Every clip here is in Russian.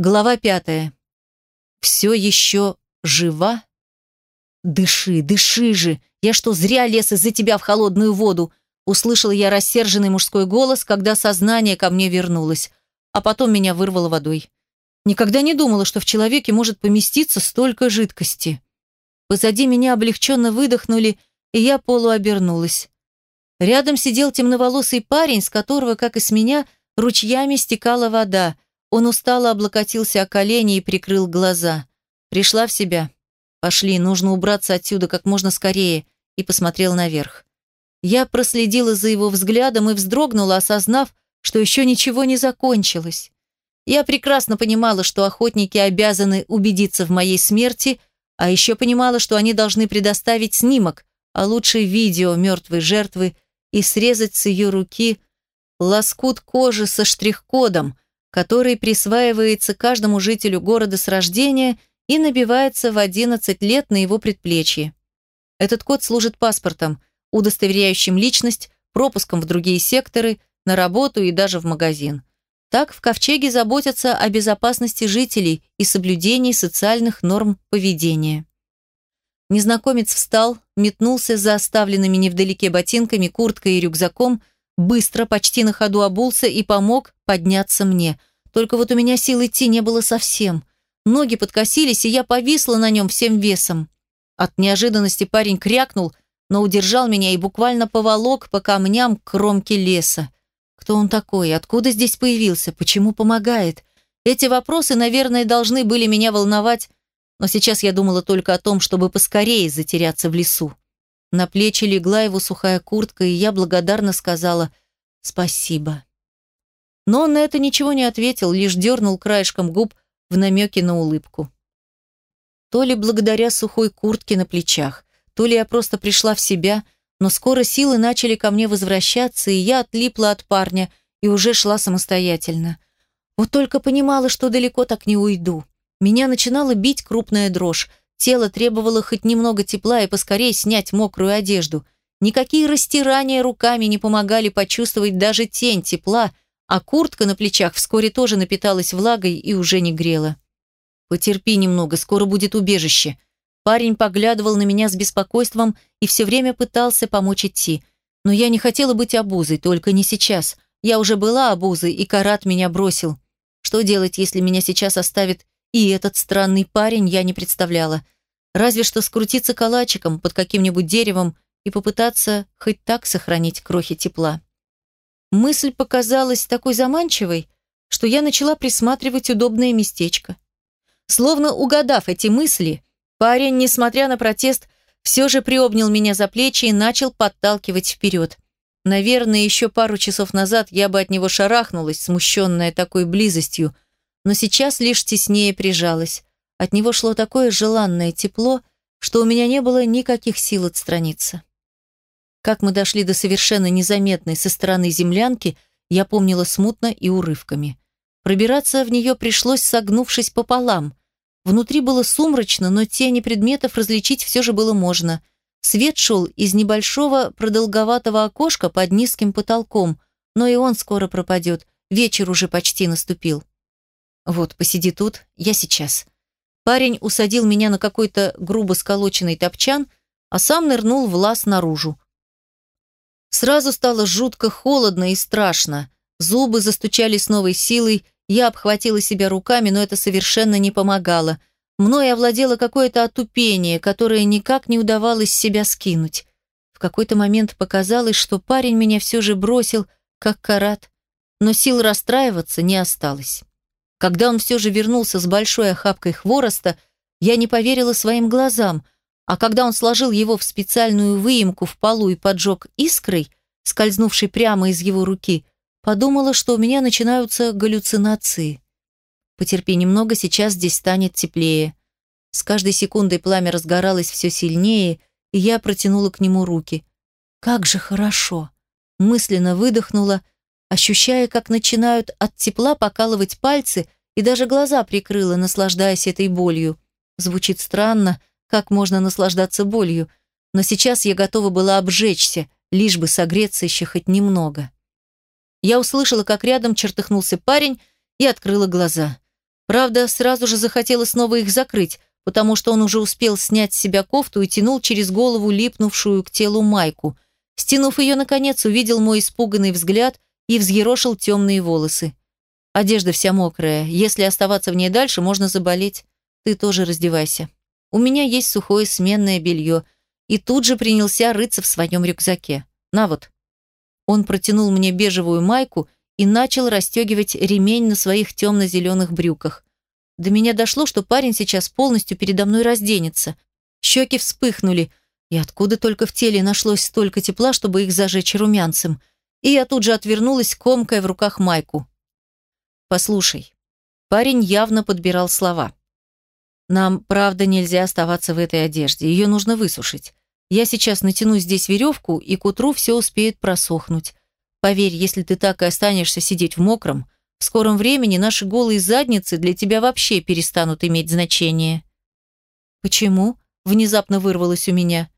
Глава пятая. Все еще жива? Дыши, дыши же! Я что, зря лез из-за тебя в холодную воду? Услышала я рассерженный мужской голос, когда сознание ко мне вернулось, а потом меня вырвало водой. Никогда не думала, что в человеке может поместиться столько жидкости. Позади меня облегченно выдохнули, и я полуобернулась. Рядом сидел темноволосый парень, с которого, как и с меня, ручьями стекала вода – он устало облокотился о колени и прикрыл глаза. Пришла в себя. «Пошли, нужно убраться отсюда как можно скорее», и посмотрел наверх. Я проследила за его взглядом и вздрогнула, осознав, что еще ничего не закончилось. Я прекрасно понимала, что охотники обязаны убедиться в моей смерти, а еще понимала, что они должны предоставить снимок, а лучше видео мертвой жертвы и срезать с ее руки лоскут кожи со штрих-кодом, который присваивается каждому жителю города с рождения и набивается в 11 лет на его предплечье. Этот код служит паспортом, удостоверяющим личность, пропуском в другие секторы, на работу и даже в магазин. Так в Ковчеге заботятся о безопасности жителей и соблюдении социальных норм поведения. Незнакомец встал, метнулся за оставленными невдалеке ботинками, курткой и рюкзаком, быстро, почти на ходу обулся и помог подняться мне. Только вот у меня сил идти не было совсем. Ноги подкосились, и я повисла на нем всем весом. От неожиданности парень крякнул, но удержал меня и буквально поволок по камням к кромке леса. Кто он такой? Откуда здесь появился? Почему помогает? Эти вопросы, наверное, должны были меня волновать, но сейчас я думала только о том, чтобы поскорее затеряться в лесу. На плечи легла его сухая куртка, и я благодарно сказала «спасибо». Но он на это ничего не ответил, лишь дернул краешком губ в намеке на улыбку. То ли благодаря сухой куртке на плечах, то ли я просто пришла в себя, но скоро силы начали ко мне возвращаться, и я отлипла от парня и уже шла самостоятельно. Вот только понимала, что далеко так не уйду. Меня начинала бить крупная дрожь, Тело требовало хоть немного тепла и поскорее снять мокрую одежду. Никакие растирания руками не помогали почувствовать даже тень тепла, а куртка на плечах вскоре тоже напиталась влагой и уже не грела. «Потерпи немного, скоро будет убежище». Парень поглядывал на меня с беспокойством и все время пытался помочь идти. Но я не хотела быть обузой, только не сейчас. Я уже была обузой, и Карат меня бросил. Что делать, если меня сейчас оставит и этот странный парень я не представляла. Разве что скрутиться калачиком под каким-нибудь деревом и попытаться хоть так сохранить крохи тепла. Мысль показалась такой заманчивой, что я начала присматривать удобное местечко. Словно угадав эти мысли, парень, несмотря на протест, все же приобнял меня за плечи и начал подталкивать вперед. Наверное, еще пару часов назад я бы от него шарахнулась, смущенная такой близостью, но сейчас лишь теснее прижалась. От него шло такое желанное тепло, что у меня не было никаких сил отстраниться. Как мы дошли до совершенно незаметной со стороны землянки, я помнила смутно и урывками. Пробираться в нее пришлось, согнувшись пополам. Внутри было сумрачно, но тени предметов различить все же было можно. Свет шел из небольшого продолговатого окошка под низким потолком, но и он скоро пропадет, вечер уже почти наступил. «Вот, посиди тут, я сейчас». Парень усадил меня на какой-то грубо сколоченный топчан, а сам нырнул в лаз наружу. Сразу стало жутко холодно и страшно. Зубы застучали с новой силой, я обхватила себя руками, но это совершенно не помогало. Мной овладело какое-то отупение, которое никак не удавалось себя скинуть. В какой-то момент показалось, что парень меня все же бросил, как карат, но сил расстраиваться не осталось. Когда он все же вернулся с большой охапкой хвороста, я не поверила своим глазам, а когда он сложил его в специальную выемку в полу и поджег искрой, скользнувшей прямо из его руки, подумала, что у меня начинаются галлюцинации. Потерпи немного, сейчас здесь станет теплее. С каждой секундой пламя разгоралось все сильнее, и я протянула к нему руки. Как же хорошо! Мысленно выдохнула ощущая, как начинают от тепла покалывать пальцы и даже глаза прикрыла, наслаждаясь этой болью. Звучит странно, как можно наслаждаться болью, но сейчас я готова была обжечься, лишь бы согреться еще хоть немного. Я услышала, как рядом чертыхнулся парень и открыла глаза. Правда, сразу же захотела снова их закрыть, потому что он уже успел снять с себя кофту и тянул через голову липнувшую к телу майку. Стянув ее, наконец, увидел мой испуганный взгляд и взъерошил темные волосы. Одежда вся мокрая. Если оставаться в ней дальше, можно заболеть. Ты тоже раздевайся. У меня есть сухое сменное белье. И тут же принялся рыться в своем рюкзаке. На вот. Он протянул мне бежевую майку и начал расстегивать ремень на своих темно-зеленых брюках. До меня дошло, что парень сейчас полностью передо мной разденется. Щеки вспыхнули. И откуда только в теле нашлось столько тепла, чтобы их зажечь румянцем. И я тут же отвернулась, комкая в руках майку. «Послушай». Парень явно подбирал слова. «Нам, правда, нельзя оставаться в этой одежде. Ее нужно высушить. Я сейчас натяну здесь веревку, и к утру все успеет просохнуть. Поверь, если ты так и останешься сидеть в мокром, в скором времени наши голые задницы для тебя вообще перестанут иметь значение». «Почему?» – внезапно вырвалось у меня.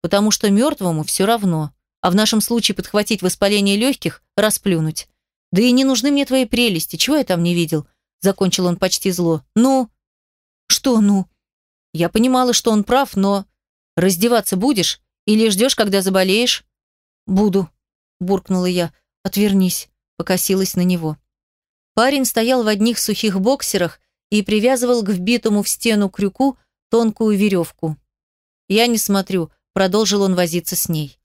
«Потому что мертвому все равно, а в нашем случае подхватить воспаление легких – расплюнуть. Да и не нужны мне твои прелести, чего я там не видел? Закончил он почти зло. Ну? Что ну? Я понимала, что он прав, но... Раздеваться будешь? Или ждешь, когда заболеешь? Буду, буркнула я. Отвернись, покосилась на него. Парень стоял в одних сухих боксерах и привязывал к вбитому в стену крюку тонкую веревку. Я не смотрю, продолжил он возиться с ней.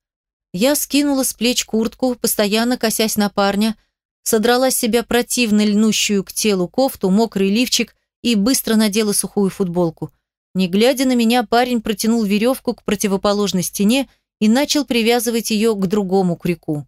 Я скинула с плеч куртку, постоянно косясь на парня, содрала с себя противно льнущую к телу кофту, мокрый лифчик и быстро надела сухую футболку. Не глядя на меня, парень протянул веревку к противоположной стене и начал привязывать ее к другому крюку.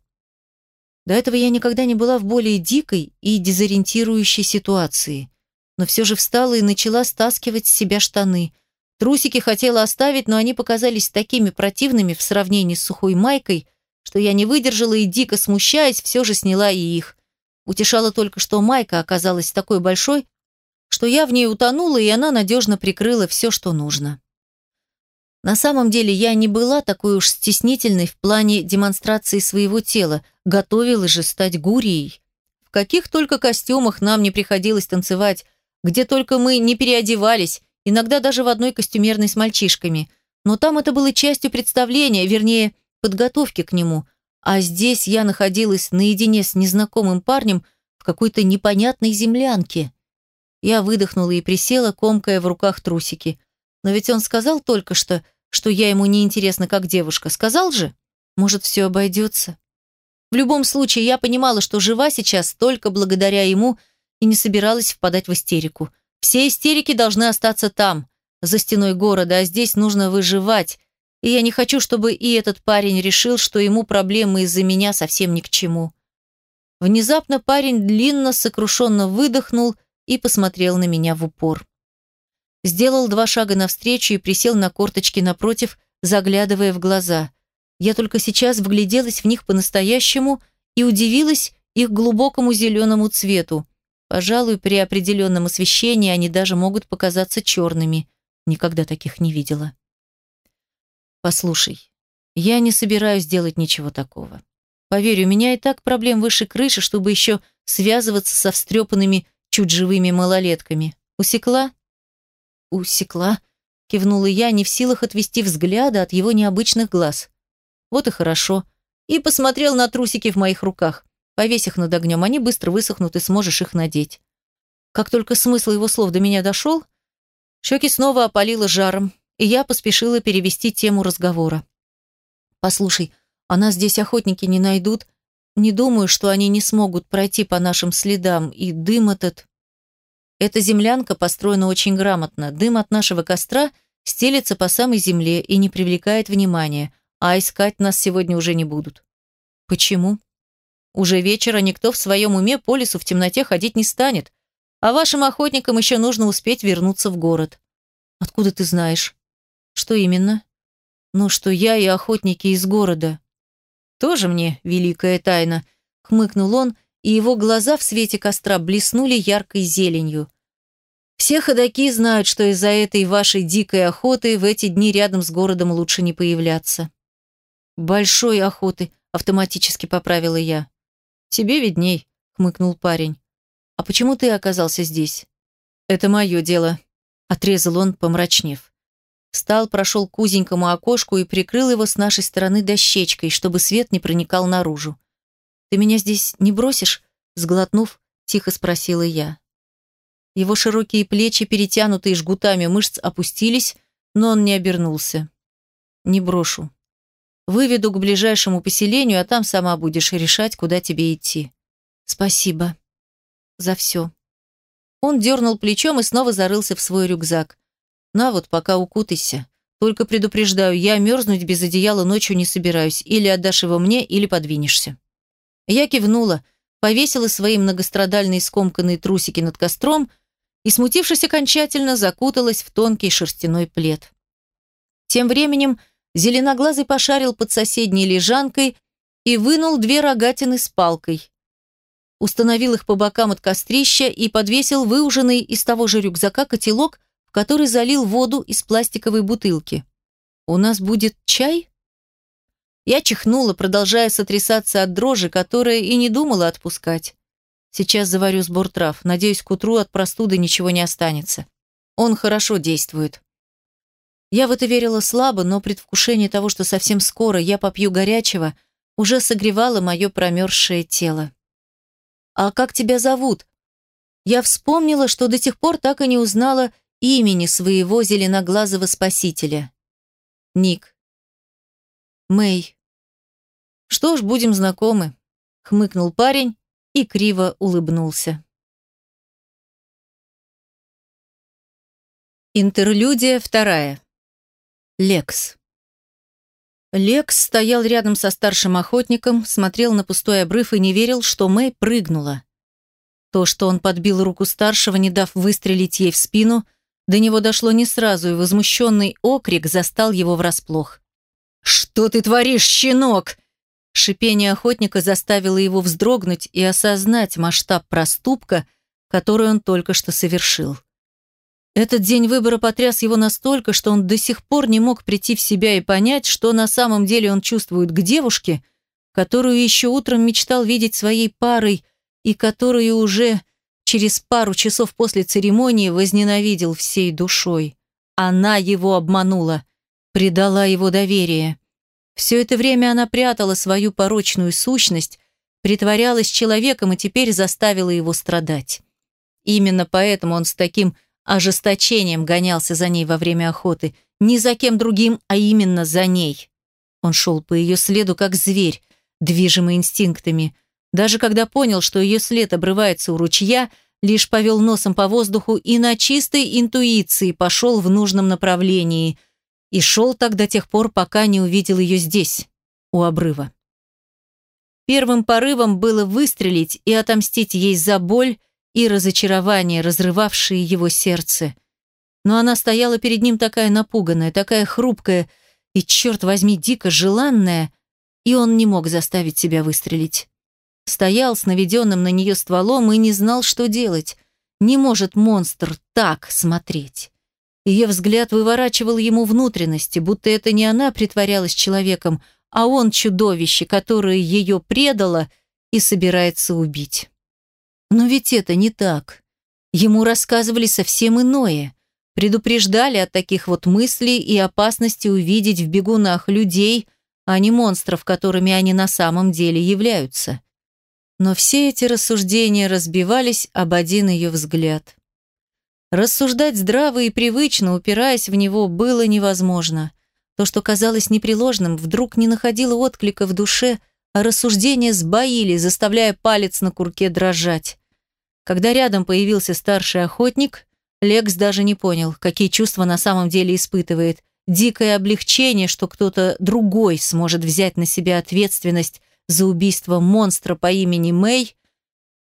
До этого я никогда не была в более дикой и дезориентирующей ситуации. Но все же встала и начала стаскивать с себя штаны. Трусики хотела оставить, но они показались такими противными в сравнении с сухой майкой, что я не выдержала и, дико смущаясь, все же сняла и их. Утешало только, что майка оказалась такой большой, что я в ней утонула, и она надежно прикрыла все, что нужно. На самом деле я не была такой уж стеснительной в плане демонстрации своего тела, готовилась же стать гурией. В каких только костюмах нам не приходилось танцевать, где только мы не переодевались, иногда даже в одной костюмерной с мальчишками. Но там это было частью представления, вернее, подготовки к нему, а здесь я находилась наедине с незнакомым парнем в какой-то непонятной землянке. Я выдохнула и присела, комкая в руках трусики. Но ведь он сказал только что, что я ему не интересна как девушка. Сказал же? Может, все обойдется? В любом случае, я понимала, что жива сейчас только благодаря ему и не собиралась впадать в истерику. Все истерики должны остаться там, за стеной города, а здесь нужно выживать, и я не хочу, чтобы и этот парень решил, что ему проблемы из-за меня совсем ни к чему. Внезапно парень длинно, сокрушенно выдохнул и посмотрел на меня в упор. Сделал два шага навстречу и присел на корточки напротив, заглядывая в глаза. Я только сейчас вгляделась в них по-настоящему и удивилась их глубокому зеленому цвету. Пожалуй, при определенном освещении они даже могут показаться черными. Никогда таких не видела. Послушай, я не собираюсь делать ничего такого. Поверь, у меня и так проблем выше крыши, чтобы еще связываться со встрепанными, чуть живыми малолетками. Усекла? Усекла, кивнула я, не в силах отвести взгляда от его необычных глаз. Вот и хорошо. И посмотрел на трусики в моих руках. Повесь их над огнем, они быстро высохнут, и сможешь их надеть. Как только смысл его слов до меня дошел, щеки снова опалило жаром, и я поспешила перевести тему разговора. «Послушай, а нас здесь охотники не найдут. Не думаю, что они не смогут пройти по нашим следам, и дым этот...» Эта землянка построена очень грамотно. Дым от нашего костра стелется по самой земле и не привлекает внимания, а искать нас сегодня уже не будут. Почему? Уже вечера никто в своем уме по лесу в темноте ходить не станет, а вашим охотникам еще нужно успеть вернуться в город. Откуда ты знаешь? Что именно? Ну, что я и охотники из города. Тоже мне великая тайна, хмыкнул он, и его глаза в свете костра блеснули яркой зеленью. Все ходаки знают, что из-за этой вашей дикой охоты в эти дни рядом с городом лучше не появляться. Большой охоты, автоматически поправила я. Тебе видней, хмыкнул парень. А почему ты оказался здесь? «Это мое дело», — отрезал он, помрачнев. Встал, прошел к узенькому окошку и прикрыл его с нашей стороны дощечкой, чтобы свет не проникал наружу. «Ты меня здесь не бросишь?» — сглотнув, тихо спросила я. Его широкие плечи, перетянутые жгутами мышц, опустились, но он не обернулся. «Не брошу. Выведу к ближайшему поселению, а там сама будешь решать, куда тебе идти. Спасибо. За все». Он дернул плечом и снова зарылся в свой рюкзак. «На вот, пока укутайся. Только предупреждаю, я мерзнуть без одеяла ночью не собираюсь. Или отдашь его мне, или подвинешься». Я кивнула, повесила свои многострадальные скомканные трусики над костром и, смутившись окончательно, закуталась в тонкий шерстяной плед. Тем временем зеленоглазый пошарил под соседней лежанкой и вынул две рогатины с палкой. Установил их по бокам от кострища и подвесил выуженный из того же рюкзака котелок, в который залил воду из пластиковой бутылки. «У нас будет чай?» Я чихнула, продолжая сотрясаться от дрожи, которая и не думала отпускать. Сейчас заварю сбор трав. Надеюсь, к утру от простуды ничего не останется. Он хорошо действует. Я в это верила слабо, но предвкушение того, что совсем скоро я попью горячего, уже согревало мое промерзшее тело. «А как тебя зовут?» Я вспомнила, что до сих пор так и не узнала имени своего зеленоглазого спасителя. Ник. Мэй. Что ж, будем знакомы, хмыкнул парень и криво улыбнулся. Интерлюдия вторая. Лекс. Лекс стоял рядом со старшим охотником, смотрел на пустой обрыв и не верил, что Мэй прыгнула. То, что он подбил руку старшего, не дав выстрелить ей в спину, до него дошло не сразу, и возмущенный окрик застал его врасплох. «Что ты творишь, щенок?» Шипение охотника заставило его вздрогнуть и осознать масштаб проступка, который он только что совершил. Этот день выбора потряс его настолько, что он до сих пор не мог прийти в себя и понять, что на самом деле он чувствует к девушке, которую еще утром мечтал видеть своей парой и которую уже через пару часов после церемонии возненавидел всей душой. Она его обманула предала его доверие. Все это время она прятала свою порочную сущность, притворялась человеком и теперь заставила его страдать. Именно поэтому он с таким ожесточением гонялся за ней во время охоты, не за кем другим, а именно за ней. Он шел по ее следу, как зверь, движимый инстинктами. Даже когда понял, что ее след обрывается у ручья, лишь повел носом по воздуху и на чистой интуиции пошел в нужном направлении – и шел так до тех пор, пока не увидел ее здесь, у обрыва. Первым порывом было выстрелить и отомстить ей за боль и разочарование, разрывавшие его сердце. Но она стояла перед ним такая напуганная, такая хрупкая и, черт возьми, дико желанная, и он не мог заставить себя выстрелить. Стоял с наведенным на нее стволом и не знал, что делать. Не может монстр так смотреть. Ее взгляд выворачивал ему внутренности, будто это не она притворялась человеком, а он чудовище, которое ее предало и собирается убить. Но ведь это не так. Ему рассказывали совсем иное. Предупреждали от таких вот мыслей и опасности увидеть в бегунах людей, а не монстров, которыми они на самом деле являются. Но все эти рассуждения разбивались об один ее взгляд. Рассуждать здраво и привычно, упираясь в него, было невозможно. То, что казалось непреложным, вдруг не находило отклика в душе, а рассуждения сбоили, заставляя палец на курке дрожать. Когда рядом появился старший охотник, Лекс даже не понял, какие чувства на самом деле испытывает. Дикое облегчение, что кто-то другой сможет взять на себя ответственность за убийство монстра по имени Мэй,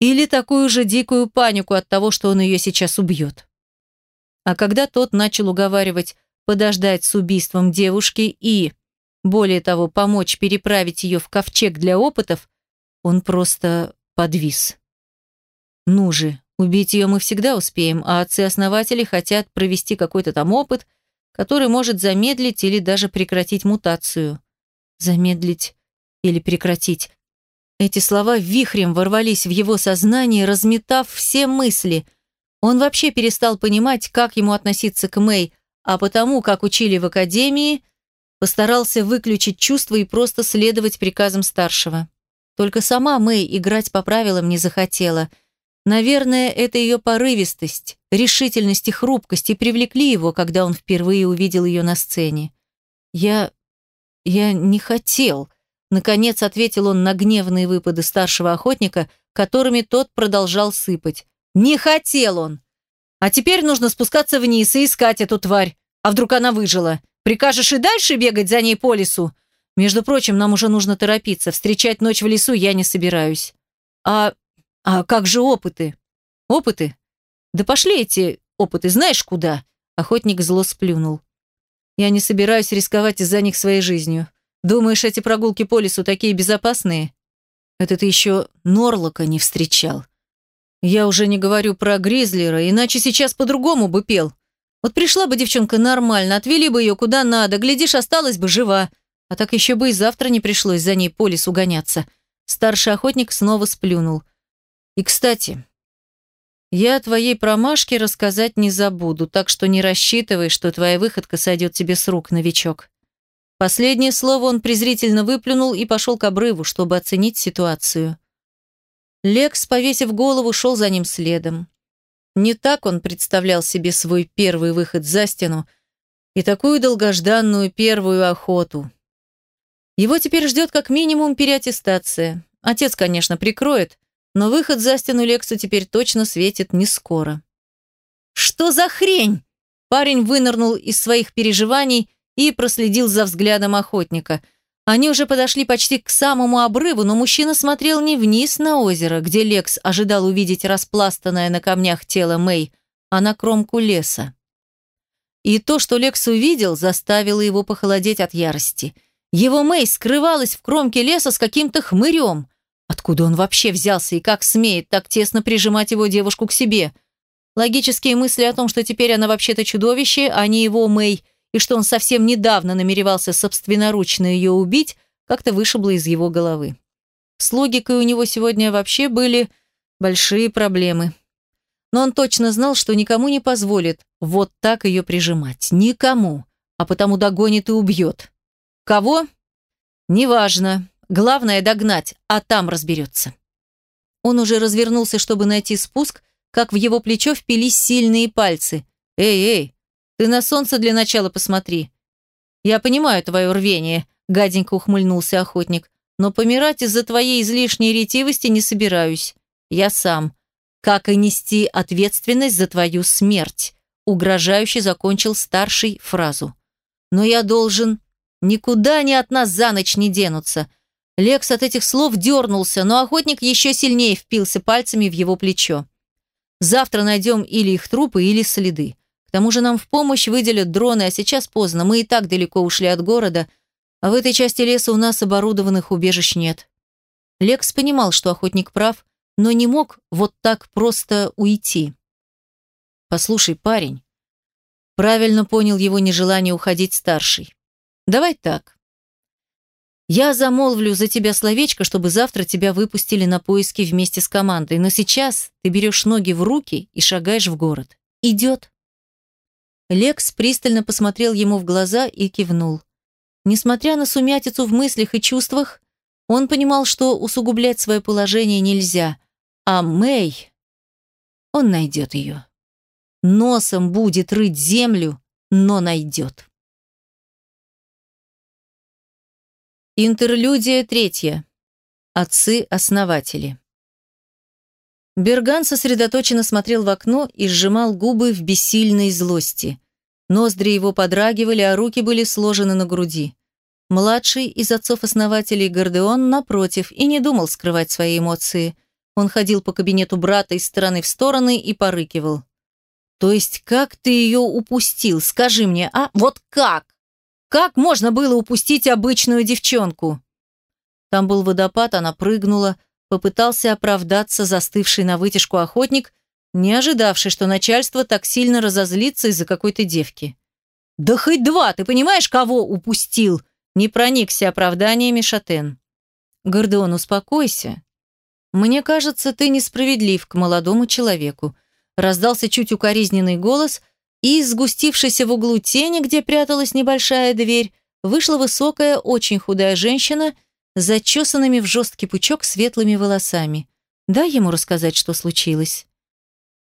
или такую же дикую панику от того, что он ее сейчас убьет. А когда тот начал уговаривать подождать с убийством девушки и, более того, помочь переправить ее в ковчег для опытов, он просто подвис. Ну же, убить ее мы всегда успеем, а отцы-основатели хотят провести какой-то там опыт, который может замедлить или даже прекратить мутацию. Замедлить или прекратить. Эти слова вихрем ворвались в его сознание, разметав все мысли – Он вообще перестал понимать, как ему относиться к Мэй, а потому, как учили в академии, постарался выключить чувства и просто следовать приказам старшего. Только сама Мэй играть по правилам не захотела. Наверное, это ее порывистость, решительность и хрупкость и привлекли его, когда он впервые увидел ее на сцене. «Я... я не хотел», — наконец ответил он на гневные выпады старшего охотника, которыми тот продолжал сыпать. «Не хотел он! А теперь нужно спускаться вниз и искать эту тварь. А вдруг она выжила? Прикажешь и дальше бегать за ней по лесу? Между прочим, нам уже нужно торопиться. Встречать ночь в лесу я не собираюсь. А... а как же опыты? Опыты? Да пошли эти опыты, знаешь куда? Охотник зло сплюнул. Я не собираюсь рисковать из-за них своей жизнью. Думаешь, эти прогулки по лесу такие безопасные? Это ты еще Норлока не встречал. Я уже не говорю про Гризлера, иначе сейчас по-другому бы пел. Вот пришла бы девчонка нормально, отвели бы ее куда надо, глядишь, осталась бы жива. А так еще бы и завтра не пришлось за ней по лесу гоняться. Старший охотник снова сплюнул. И, кстати, я о твоей промашке рассказать не забуду, так что не рассчитывай, что твоя выходка сойдет тебе с рук, новичок. Последнее слово он презрительно выплюнул и пошел к обрыву, чтобы оценить ситуацию. Лекс, повесив голову, шел за ним следом. Не так он представлял себе свой первый выход за стену и такую долгожданную первую охоту. Его теперь ждет как минимум переаттестация. Отец, конечно, прикроет, но выход за стену Лексу теперь точно светит не скоро. «Что за хрень?» Парень вынырнул из своих переживаний и проследил за взглядом охотника – они уже подошли почти к самому обрыву, но мужчина смотрел не вниз на озеро, где Лекс ожидал увидеть распластанное на камнях тело Мэй, а на кромку леса. И то, что Лекс увидел, заставило его похолодеть от ярости. Его Мэй скрывалась в кромке леса с каким-то хмырем. Откуда он вообще взялся и как смеет так тесно прижимать его девушку к себе? Логические мысли о том, что теперь она вообще-то чудовище, а не его Мэй – и что он совсем недавно намеревался собственноручно ее убить, как-то вышибло из его головы. С логикой у него сегодня вообще были большие проблемы. Но он точно знал, что никому не позволит вот так ее прижимать. Никому. А потому догонит и убьет. Кого? Неважно. Главное догнать, а там разберется. Он уже развернулся, чтобы найти спуск, как в его плечо впились сильные пальцы. «Эй, эй, ты на солнце для начала посмотри. Я понимаю твое рвение, гаденько ухмыльнулся охотник, но помирать из-за твоей излишней ретивости не собираюсь. Я сам. Как и нести ответственность за твою смерть, угрожающе закончил старший фразу. Но я должен... Никуда они от нас за ночь не денутся. Лекс от этих слов дернулся, но охотник еще сильнее впился пальцами в его плечо. Завтра найдем или их трупы, или следы. К тому же нам в помощь выделят дроны, а сейчас поздно, мы и так далеко ушли от города, а в этой части леса у нас оборудованных убежищ нет. Лекс понимал, что охотник прав, но не мог вот так просто уйти. «Послушай, парень», правильно понял его нежелание уходить старший. «Давай так. Я замолвлю за тебя словечко, чтобы завтра тебя выпустили на поиски вместе с командой, но сейчас ты берешь ноги в руки и шагаешь в город. Идет?» Лекс пристально посмотрел ему в глаза и кивнул. Несмотря на сумятицу в мыслях и чувствах, он понимал, что усугублять свое положение нельзя. А Мэй... Он найдет ее. Носом будет рыть землю, но найдет. Интерлюдия третья. Отцы-основатели. Берган сосредоточенно смотрел в окно и сжимал губы в бессильной злости. Ноздри его подрагивали, а руки были сложены на груди. Младший из отцов-основателей Гордеон, напротив, и не думал скрывать свои эмоции. Он ходил по кабинету брата из стороны в стороны и порыкивал. «То есть как ты ее упустил? Скажи мне, а? Вот как? Как можно было упустить обычную девчонку?» Там был водопад, она прыгнула, попытался оправдаться застывший на вытяжку охотник, не ожидавший, что начальство так сильно разозлится из-за какой-то девки. «Да хоть два, ты понимаешь, кого упустил?» Не проникся оправданиями Шатен. «Гордеон, успокойся. Мне кажется, ты несправедлив к молодому человеку. раздался чуть укоризненный голос, и из сгустившейся в углу тени, где пряталась небольшая дверь, вышла высокая, очень худая женщина с зачесанными в жесткий пучок светлыми волосами. Дай ему рассказать, что случилось.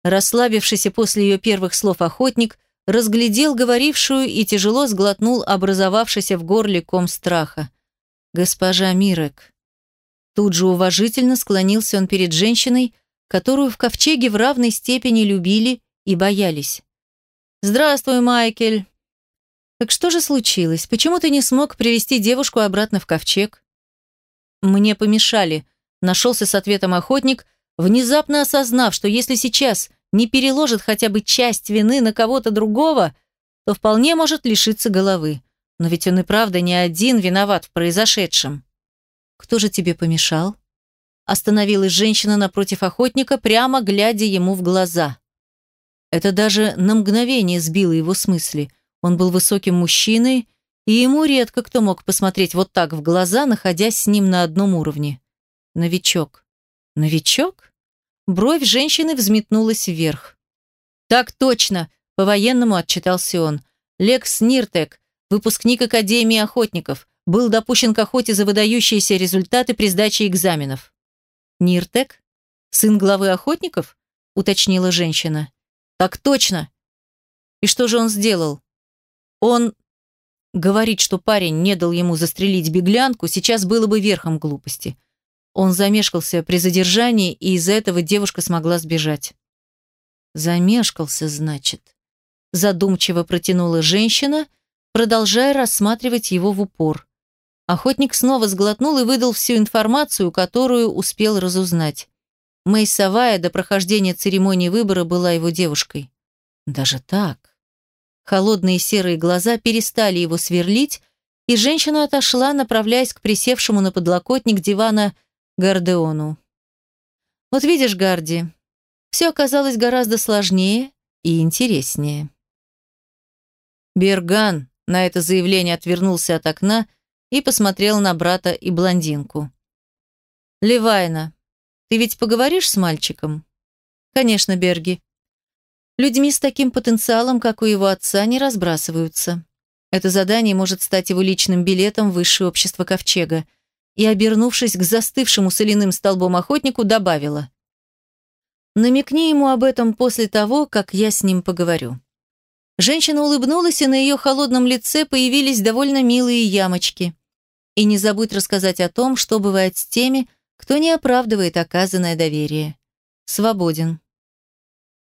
Расслабившийся после ее первых слов охотник разглядел говорившую и тяжело сглотнул образовавшийся в горле ком страха. «Госпожа Мирек». Тут же уважительно склонился он перед женщиной, которую в ковчеге в равной степени любили и боялись. «Здравствуй, Майкель!» «Так что же случилось? Почему ты не смог привести девушку обратно в ковчег?» «Мне помешали», — нашелся с ответом охотник, внезапно осознав, что если сейчас не переложит хотя бы часть вины на кого-то другого, то вполне может лишиться головы. Но ведь он и правда не один виноват в произошедшем. «Кто же тебе помешал?» Остановилась женщина напротив охотника, прямо глядя ему в глаза. Это даже на мгновение сбило его с мысли. Он был высоким мужчиной, и ему редко кто мог посмотреть вот так в глаза, находясь с ним на одном уровне. Новичок. Новичок? Бровь женщины взметнулась вверх. «Так точно!» – по-военному отчитался он. «Лекс Ниртек, выпускник Академии охотников, был допущен к охоте за выдающиеся результаты при сдаче экзаменов». «Ниртек? Сын главы охотников?» – уточнила женщина. «Так точно!» «И что же он сделал?» «Он...» Говорить, что парень не дал ему застрелить беглянку, сейчас было бы верхом глупости. Он замешкался при задержании, и из-за этого девушка смогла сбежать. «Замешкался, значит», – задумчиво протянула женщина, продолжая рассматривать его в упор. Охотник снова сглотнул и выдал всю информацию, которую успел разузнать. Мэй Савая до прохождения церемонии выбора была его девушкой. Даже так. Холодные серые глаза перестали его сверлить, и женщина отошла, направляясь к присевшему на подлокотник дивана Гардеону. Вот видишь, Гарди, все оказалось гораздо сложнее и интереснее. Берган на это заявление отвернулся от окна и посмотрел на брата и блондинку. «Левайна, ты ведь поговоришь с мальчиком?» «Конечно, Берги. Людьми с таким потенциалом, как у его отца, не разбрасываются. Это задание может стать его личным билетом в высшее общество Ковчега – и, обернувшись к застывшему соляным столбом охотнику, добавила. «Намекни ему об этом после того, как я с ним поговорю». Женщина улыбнулась, и на ее холодном лице появились довольно милые ямочки. И не забудь рассказать о том, что бывает с теми, кто не оправдывает оказанное доверие. Свободен.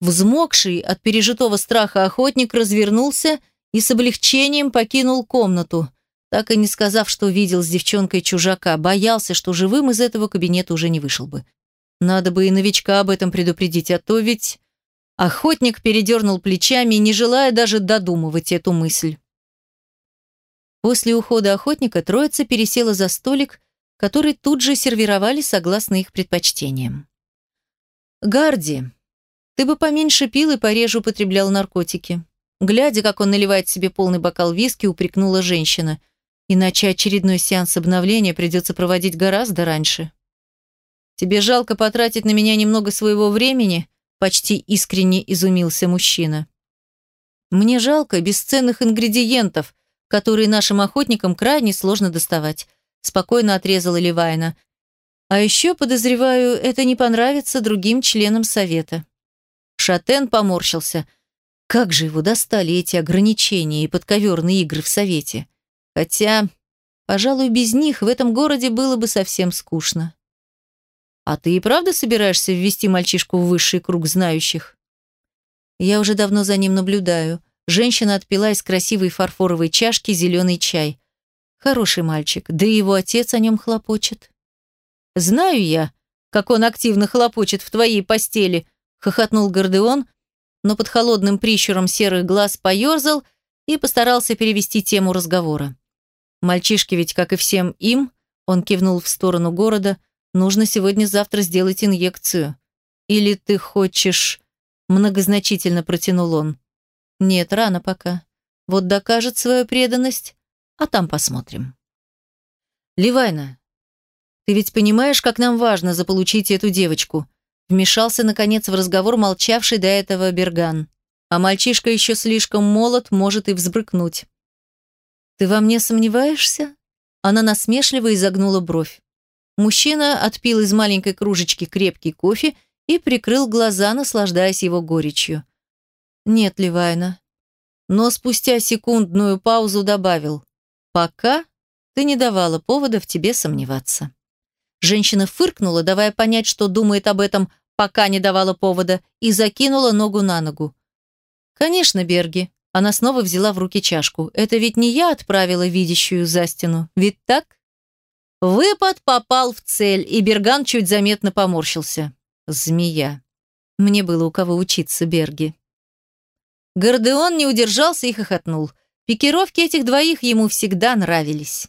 Взмокший от пережитого страха охотник развернулся и с облегчением покинул комнату – так и не сказав, что видел с девчонкой чужака, боялся, что живым из этого кабинета уже не вышел бы. Надо бы и новичка об этом предупредить, а то ведь... Охотник передернул плечами, не желая даже додумывать эту мысль. После ухода охотника троица пересела за столик, который тут же сервировали согласно их предпочтениям. «Гарди, ты бы поменьше пил и пореже употреблял наркотики». Глядя, как он наливает себе полный бокал виски, упрекнула женщина – Иначе очередной сеанс обновления придется проводить гораздо раньше. «Тебе жалко потратить на меня немного своего времени?» Почти искренне изумился мужчина. «Мне жалко бесценных ингредиентов, которые нашим охотникам крайне сложно доставать», спокойно отрезала Левайна. «А еще, подозреваю, это не понравится другим членам совета». Шатен поморщился. Как же его достали эти ограничения и подковерные игры в совете? Хотя, пожалуй, без них в этом городе было бы совсем скучно. А ты и правда собираешься ввести мальчишку в высший круг знающих? Я уже давно за ним наблюдаю. Женщина отпила из красивой фарфоровой чашки зеленый чай. Хороший мальчик, да и его отец о нем хлопочет. Знаю я, как он активно хлопочет в твоей постели, хохотнул Гордеон, но под холодным прищуром серых глаз поерзал и постарался перевести тему разговора. Мальчишке ведь, как и всем им, он кивнул в сторону города, нужно сегодня-завтра сделать инъекцию. Или ты хочешь... Многозначительно протянул он. Нет, рано пока. Вот докажет свою преданность, а там посмотрим. Ливайна, ты ведь понимаешь, как нам важно заполучить эту девочку? Вмешался, наконец, в разговор молчавший до этого Берган. А мальчишка еще слишком молод, может и взбрыкнуть. «Ты во мне сомневаешься?» Она насмешливо изогнула бровь. Мужчина отпил из маленькой кружечки крепкий кофе и прикрыл глаза, наслаждаясь его горечью. «Нет, Ливайна». Но спустя секундную паузу добавил. «Пока ты не давала повода в тебе сомневаться». Женщина фыркнула, давая понять, что думает об этом, пока не давала повода, и закинула ногу на ногу. «Конечно, Берги». Она снова взяла в руки чашку. «Это ведь не я отправила видящую за стену, ведь так?» Выпад попал в цель, и Берган чуть заметно поморщился. Змея. Мне было у кого учиться, Берги. Гордеон не удержался и хохотнул. Пикировки этих двоих ему всегда нравились.